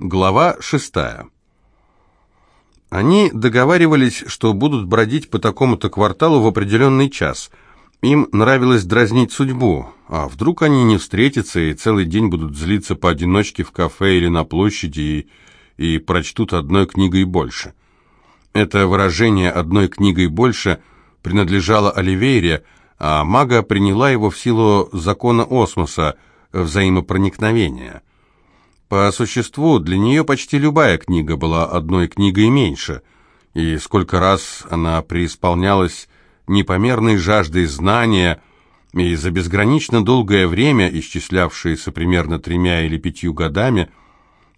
Глава шестая. Они договаривались, что будут бродить по такому-то кварталу в определенный час. Им нравилось дразнить судьбу, а вдруг они не встретятся и целый день будут злиться поодиночке в кафе или на площади и, и прочтут одной книгой больше. Это выражение «одной книгой больше» принадлежало Оливейре, а мага приняла его в силу закона осмоса, взаимопроникновения – по существу, для нее почти любая книга была одной книгой меньше, и сколько раз она преисполнялась непомерной жаждой знания, и за безгранично долгое время, исчислявшееся примерно тремя или пятью годами,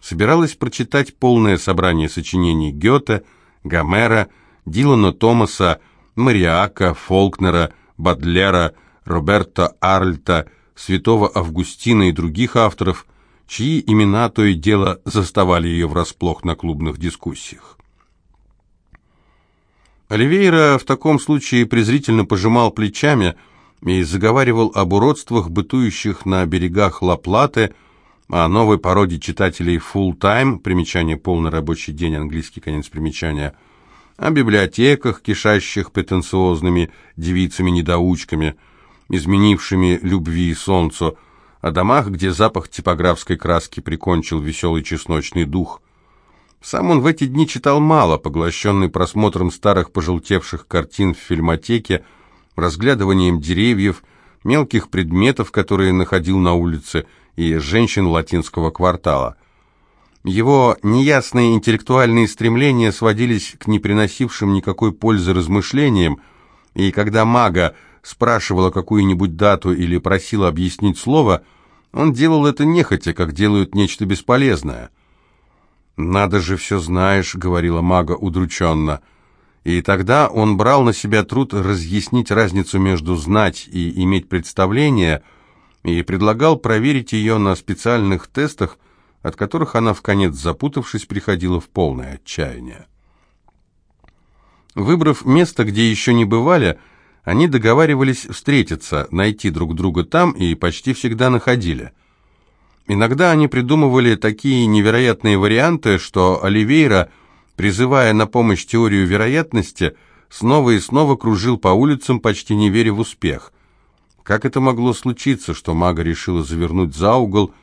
собиралась прочитать полное собрание сочинений Гёте, Гомера, Дилана Томаса, Мариака, Фолкнера, Бадлера, Роберта Арльта, святого Августина и других авторов – чьи имена то и дело заставали ее врасплох на клубных дискуссиях. Оливейра в таком случае презрительно пожимал плечами и заговаривал об уродствах, бытующих на берегах Ла-Платы, о новой породе читателей full time, примечание «полный рабочий день», английский конец примечания, о библиотеках, кишащих претенциозными девицами-недоучками, изменившими любви и солнцу, о домах, где запах типографской краски прикончил веселый чесночный дух. Сам он в эти дни читал мало, поглощенный просмотром старых пожелтевших картин в фильмотеке, разглядыванием деревьев, мелких предметов, которые находил на улице, и женщин латинского квартала. Его неясные интеллектуальные стремления сводились к неприносившим никакой пользы размышлениям, и когда мага спрашивала какую-нибудь дату или просила объяснить слово, он делал это нехотя, как делают нечто бесполезное. «Надо же все знаешь», — говорила мага удрученно. И тогда он брал на себя труд разъяснить разницу между знать и иметь представление, и предлагал проверить ее на специальных тестах, от которых она, в конец запутавшись, приходила в полное отчаяние. Выбрав место, где еще не бывали, — они договаривались встретиться, найти друг друга там и почти всегда находили. Иногда они придумывали такие невероятные варианты, что Оливейра, призывая на помощь теорию вероятности, снова и снова кружил по улицам, почти не веря в успех. Как это могло случиться, что мага решила завернуть за угол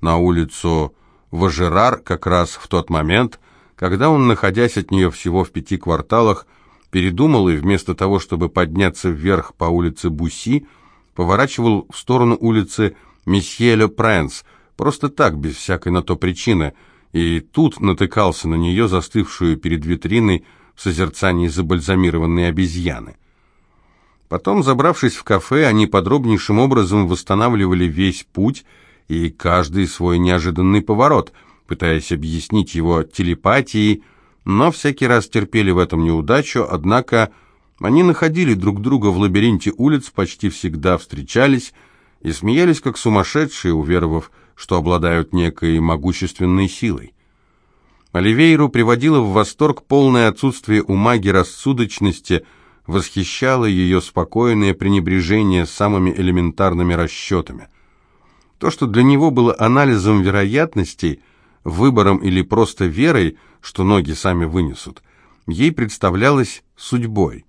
на улицу Важерар как раз в тот момент, когда он, находясь от нее всего в пяти кварталах, передумал и вместо того, чтобы подняться вверх по улице Буси, поворачивал в сторону улицы Месье Пренс, просто так, без всякой на то причины, и тут натыкался на нее, застывшую перед витриной в созерцании забальзамированной обезьяны. Потом, забравшись в кафе, они подробнейшим образом восстанавливали весь путь и каждый свой неожиданный поворот, пытаясь объяснить его телепатией, но всякий раз терпели в этом неудачу, однако они находили друг друга в лабиринте улиц, почти всегда встречались и смеялись как сумасшедшие, уверовав, что обладают некой могущественной силой. Оливейру приводило в восторг полное отсутствие у маги рассудочности, восхищало ее спокойное пренебрежение самыми элементарными расчетами. То, что для него было анализом вероятностей, выбором или просто верой – что ноги сами вынесут. Ей представлялось судьбой.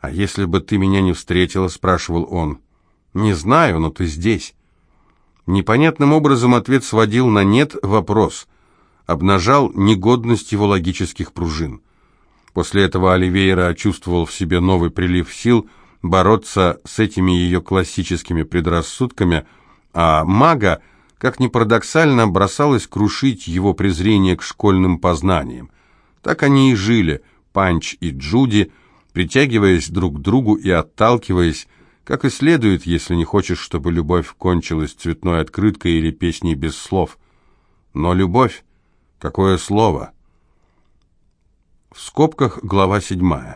«А если бы ты меня не встретила?» — спрашивал он. «Не знаю, но ты здесь». Непонятным образом ответ сводил на «нет» вопрос, обнажал негодность его логических пружин. После этого Оливейра чувствовал в себе новый прилив сил бороться с этими ее классическими предрассудками, а мага — как ни парадоксально, бросалось крушить его презрение к школьным познаниям. Так они и жили, Панч и Джуди, притягиваясь друг к другу и отталкиваясь, как и следует, если не хочешь, чтобы любовь кончилась цветной открыткой или песней без слов. Но любовь, какое слово? В скобках глава седьмая.